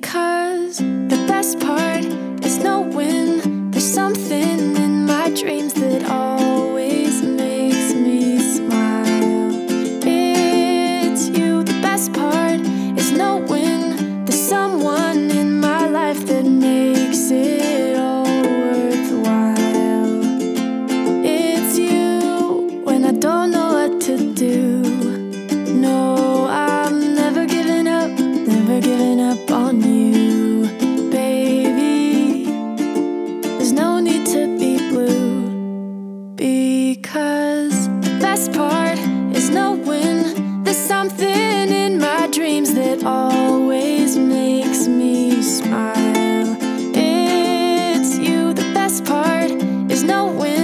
because the best part Because the best part is knowing there's something in my dreams that always makes me smile. It's you, the best part is knowing.